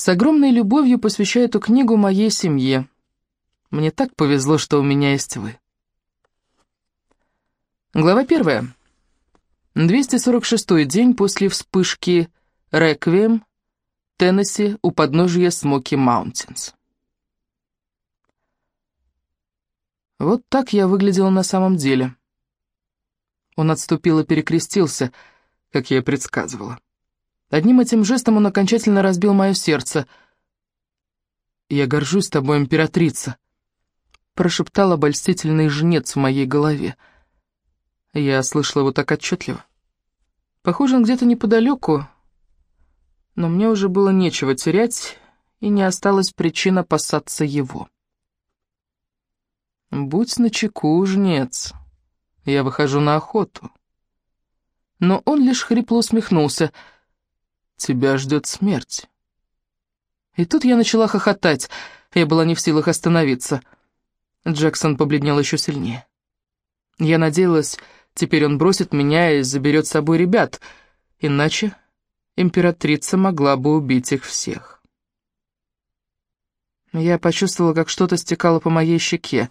С огромной любовью посвящаю эту книгу моей семье. Мне так повезло, что у меня есть вы. Глава первая. 246-й день после вспышки Реквием, Теннесси, у подножия Смоки Маунтинс. Вот так я выглядела на самом деле. Он отступил и перекрестился, как я и предсказывала. Одним этим жестом он окончательно разбил мое сердце. «Я горжусь тобой, императрица», — прошептал обольстительный жнец в моей голове. Я слышала его так отчетливо. Похоже, он где-то неподалеку, но мне уже было нечего терять, и не осталось причин опасаться его. «Будь начеку, жнец, я выхожу на охоту». Но он лишь хрипло усмехнулся — тебя ждет смерть». И тут я начала хохотать, я была не в силах остановиться. Джексон побледнел еще сильнее. Я надеялась, теперь он бросит меня и заберет с собой ребят, иначе императрица могла бы убить их всех. Я почувствовала, как что-то стекало по моей щеке.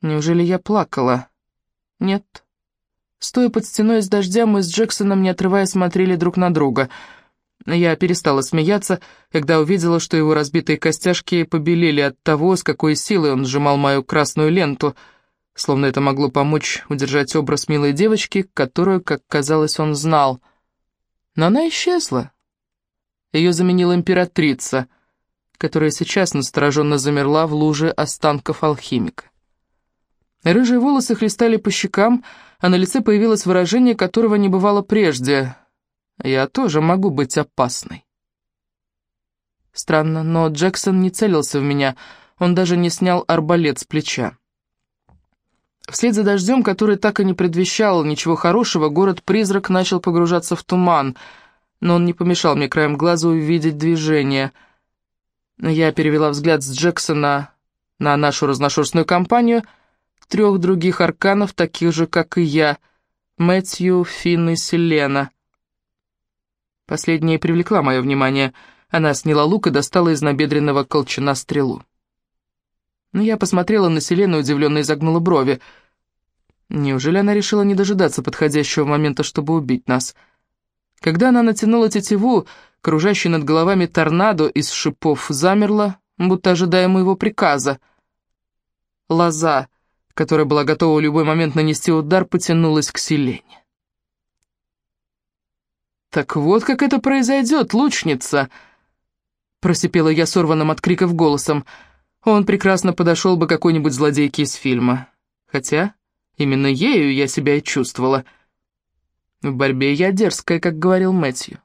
Неужели я плакала? Нет. Стоя под стеной с дождя, мы с Джексоном, не отрывая, смотрели друг на друга. Я перестала смеяться, когда увидела, что его разбитые костяшки побелели от того, с какой силой он сжимал мою красную ленту, словно это могло помочь удержать образ милой девочки, которую, как казалось, он знал. Но она исчезла. Ее заменила императрица, которая сейчас настороженно замерла в луже останков алхимика. Рыжие волосы хлестали по щекам, а на лице появилось выражение, которого не бывало прежде. «Я тоже могу быть опасной». Странно, но Джексон не целился в меня, он даже не снял арбалет с плеча. Вслед за дождем, который так и не предвещал ничего хорошего, город-призрак начал погружаться в туман, но он не помешал мне краем глаза увидеть движение. Я перевела взгляд с Джексона на нашу разношерстную компанию — трех других арканов, таких же, как и я, Мэтью, Финн и Селена. Последняя привлекла мое внимание. Она сняла лук и достала из набедренного колчана стрелу. Но я посмотрела на Селену удивленно изогнула брови. Неужели она решила не дожидаться подходящего момента, чтобы убить нас? Когда она натянула тетиву, кружащий над головами торнадо из шипов замерла, будто ожидая моего приказа. Лоза которая была готова в любой момент нанести удар, потянулась к Селене. «Так вот как это произойдет, лучница!» Просипела я сорванным от криков голосом. Он прекрасно подошел бы какой-нибудь злодейке из фильма. Хотя именно ею я себя и чувствовала. В борьбе я дерзкая, как говорил Мэтью.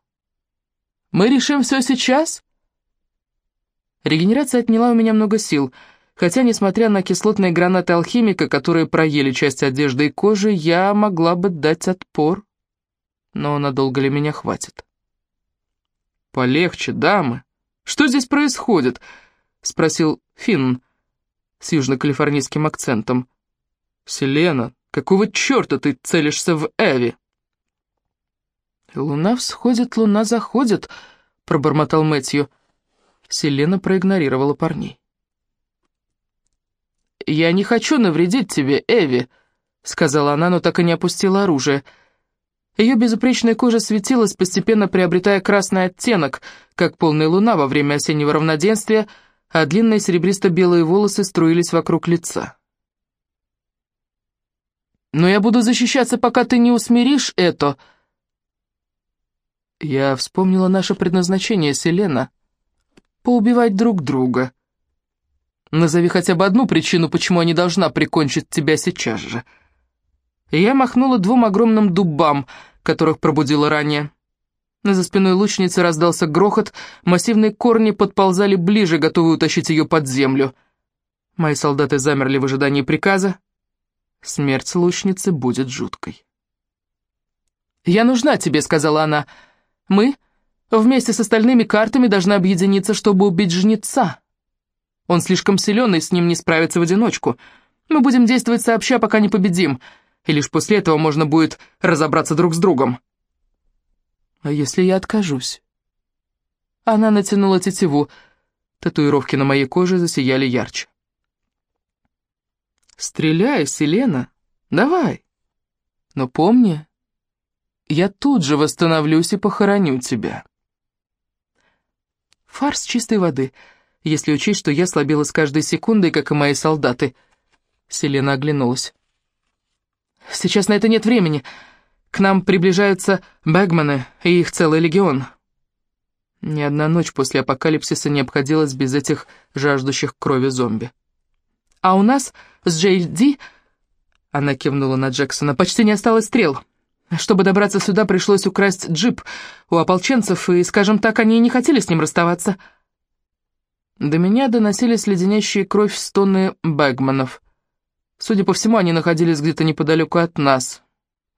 «Мы решим все сейчас?» Регенерация отняла у меня много сил — Хотя, несмотря на кислотные гранаты алхимика, которые проели часть одежды и кожи, я могла бы дать отпор. Но надолго ли меня хватит? «Полегче, дамы. Что здесь происходит?» — спросил Финн с южно-калифорнийским акцентом. «Селена, какого черта ты целишься в Эви?» «Луна всходит, луна заходит», — пробормотал Мэтью. Селена проигнорировала парней. «Я не хочу навредить тебе, Эви», — сказала она, но так и не опустила оружие. Ее безупречная кожа светилась, постепенно приобретая красный оттенок, как полная луна во время осеннего равноденствия, а длинные серебристо-белые волосы струились вокруг лица. «Но я буду защищаться, пока ты не усмиришь это!» Я вспомнила наше предназначение, Селена. Поубивать друг друга. Назови хотя бы одну причину, почему я не должна прикончить тебя сейчас же». я махнула двум огромным дубам, которых пробудила ранее. За спиной лучницы раздался грохот, массивные корни подползали ближе, готовые утащить ее под землю. Мои солдаты замерли в ожидании приказа. Смерть лучницы будет жуткой. «Я нужна тебе», — сказала она. «Мы вместе с остальными картами должны объединиться, чтобы убить жнеца». Он слишком силен, и с ним не справиться в одиночку. Мы будем действовать сообща, пока не победим, и лишь после этого можно будет разобраться друг с другом. А если я откажусь? Она натянула тетиву. Татуировки на моей коже засияли ярче. «Стреляй, Селена, давай. Но помни, я тут же восстановлюсь и похороню тебя». Фарс чистой воды, если учесть, что я слабела с каждой секундой, как и мои солдаты. Селена оглянулась. «Сейчас на это нет времени. К нам приближаются Бэгманы и их целый легион. Ни одна ночь после апокалипсиса не обходилась без этих жаждущих крови зомби. А у нас с Джей Ди, она кивнула на Джексона, почти не осталось стрел. Чтобы добраться сюда, пришлось украсть джип у ополченцев, и, скажем так, они не хотели с ним расставаться. До меня доносились леденящие кровь стоны Бэгманов. Судя по всему, они находились где-то неподалеку от нас,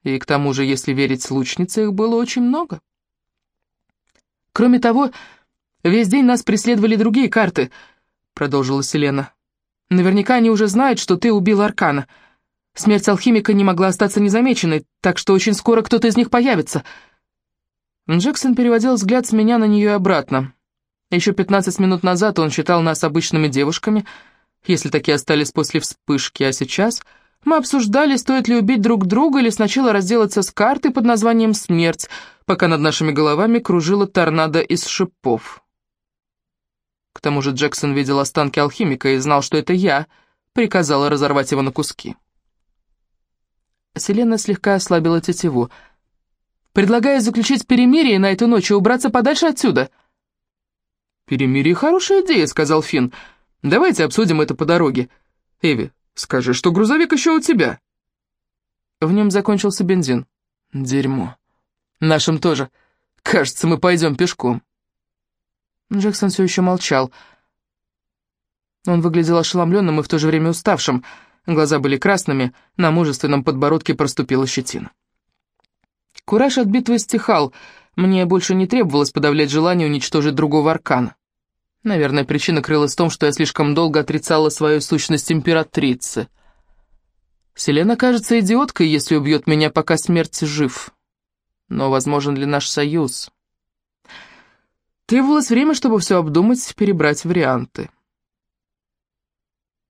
и к тому же, если верить лучнице, их было очень много. Кроме того, весь день нас преследовали другие карты, продолжила Селена. Наверняка они уже знают, что ты убил Аркана. Смерть алхимика не могла остаться незамеченной, так что очень скоро кто-то из них появится. Джексон переводил взгляд с меня на нее обратно. Еще 15 минут назад он считал нас обычными девушками, если такие остались после вспышки, а сейчас мы обсуждали, стоит ли убить друг друга или сначала разделаться с картой под названием «Смерть», пока над нашими головами кружила торнадо из шипов. К тому же Джексон видел останки алхимика и знал, что это я приказала разорвать его на куски. Селена слегка ослабила тетиву. «Предлагаю заключить перемирие на эту ночь и убраться подальше отсюда». «Перемирие — хорошая идея», — сказал Финн. «Давайте обсудим это по дороге. Эви, Скажи, что грузовик еще у тебя». В нем закончился бензин. Дерьмо. Нашим тоже. Кажется, мы пойдем пешком. Джексон все еще молчал. Он выглядел ошеломленным и в то же время уставшим. Глаза были красными, на мужественном подбородке проступила щетина. Кураж от битвы стихал. Мне больше не требовалось подавлять желание уничтожить другого аркана. Наверное, причина крылась в том, что я слишком долго отрицала свою сущность императрицы. Селена кажется идиоткой, если убьет меня, пока смерть жив. Но возможен ли наш союз? Требовалось время, чтобы все обдумать, перебрать варианты.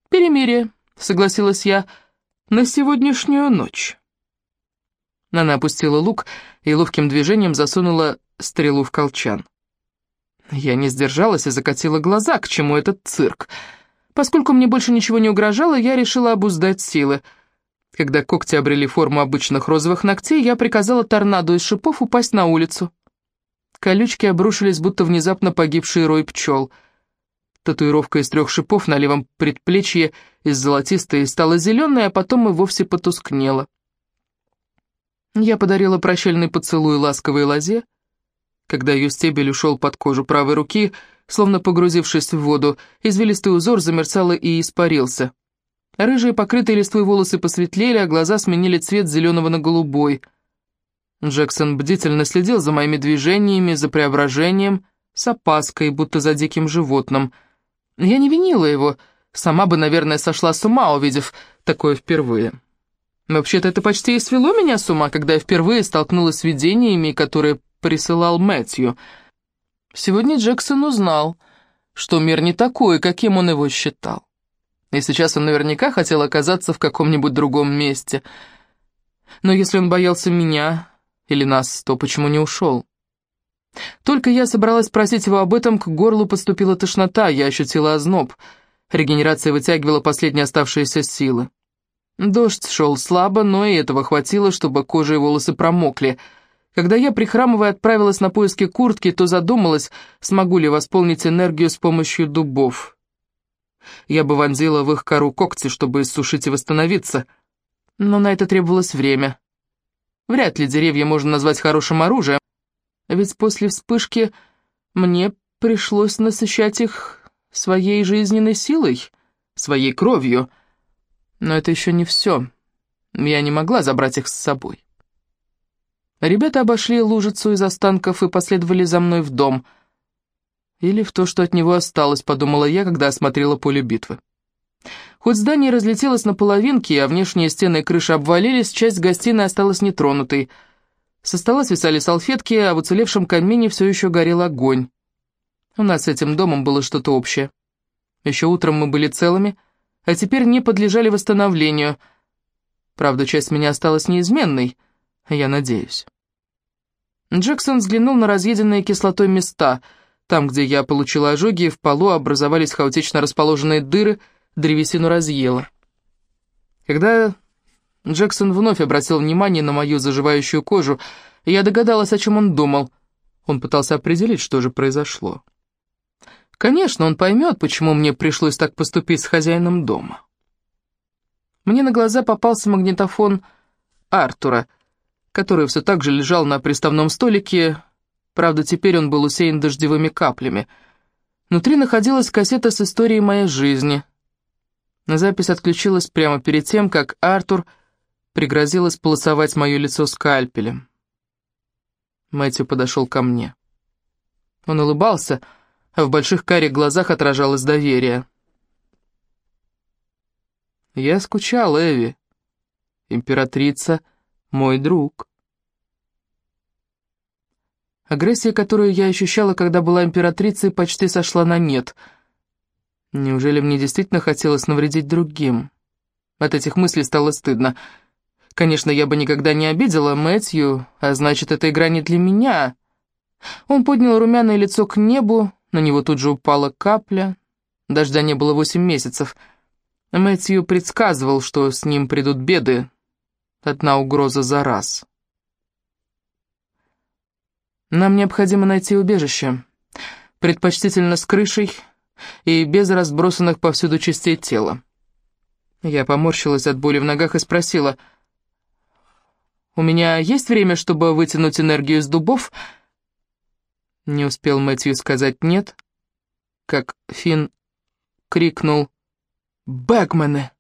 «Перемирие», — согласилась я, — «на сегодняшнюю ночь». Она опустила лук и ловким движением засунула стрелу в колчан. Я не сдержалась и закатила глаза, к чему этот цирк. Поскольку мне больше ничего не угрожало, я решила обуздать силы. Когда когти обрели форму обычных розовых ногтей, я приказала торнадо из шипов упасть на улицу. Колючки обрушились, будто внезапно погибший рой пчел. Татуировка из трех шипов на левом предплечье из золотистой стала зеленой, а потом и вовсе потускнела. Я подарила прощальный поцелуй ласковой лозе, когда ее стебель ушел под кожу правой руки, словно погрузившись в воду, извилистый узор замерцал и испарился. Рыжие покрытые листвой волосы посветлели, а глаза сменили цвет зеленого на голубой. Джексон бдительно следил за моими движениями, за преображением, с опаской, будто за диким животным. Я не винила его, сама бы, наверное, сошла с ума, увидев такое впервые. Вообще-то это почти и свело меня с ума, когда я впервые столкнулась с видениями, которые присылал Мэтью. Сегодня Джексон узнал, что мир не такой, каким он его считал. И сейчас он наверняка хотел оказаться в каком-нибудь другом месте. Но если он боялся меня или нас, то почему не ушел? Только я собралась спросить его об этом, к горлу подступила тошнота, я ощутила озноб. Регенерация вытягивала последние оставшиеся силы. Дождь шел слабо, но и этого хватило, чтобы кожа и волосы промокли — когда я, прихрамывая, отправилась на поиски куртки, то задумалась, смогу ли восполнить энергию с помощью дубов. Я бы вонзила в их кору когти, чтобы иссушить и восстановиться, но на это требовалось время. Вряд ли деревья можно назвать хорошим оружием, ведь после вспышки мне пришлось насыщать их своей жизненной силой, своей кровью. Но это еще не все. Я не могла забрать их с собой. Ребята обошли лужицу из останков и последовали за мной в дом. Или в то, что от него осталось, подумала я, когда осмотрела поле битвы. Хоть здание разлетелось на половинки, а внешние стены и крыши обвалились, часть гостиной осталась нетронутой. Со стола свисали салфетки, а в уцелевшем камине все еще горел огонь. У нас с этим домом было что-то общее. Еще утром мы были целыми, а теперь не подлежали восстановлению. Правда, часть меня осталась неизменной, я надеюсь. Джексон взглянул на разъеденные кислотой места. Там, где я получила ожоги, в полу образовались хаотично расположенные дыры, древесину разъело. Когда Джексон вновь обратил внимание на мою заживающую кожу, я догадалась, о чем он думал. Он пытался определить, что же произошло. Конечно, он поймет, почему мне пришлось так поступить с хозяином дома. Мне на глаза попался магнитофон Артура, который все так же лежал на приставном столике, правда, теперь он был усеян дождевыми каплями. Внутри находилась кассета с историей моей жизни. Запись отключилась прямо перед тем, как Артур пригрозил исполосовать мое лицо скальпелем. Мэтью подошел ко мне. Он улыбался, а в больших карих глазах отражалось доверие. «Я скучал, Эви. Императрица — мой друг». Агрессия, которую я ощущала, когда была императрицей, почти сошла на нет. Неужели мне действительно хотелось навредить другим? От этих мыслей стало стыдно. Конечно, я бы никогда не обидела Мэтью, а значит, эта игра не для меня. Он поднял румяное лицо к небу, на него тут же упала капля. Дождя не было восемь месяцев. Мэтью предсказывал, что с ним придут беды. Одна угроза за раз. Нам необходимо найти убежище. Предпочтительно с крышей и без разбросанных повсюду частей тела. Я поморщилась от боли в ногах и спросила, «У меня есть время, чтобы вытянуть энергию из дубов?» Не успел Мэтью сказать «нет», как Финн крикнул «Бэкмены!»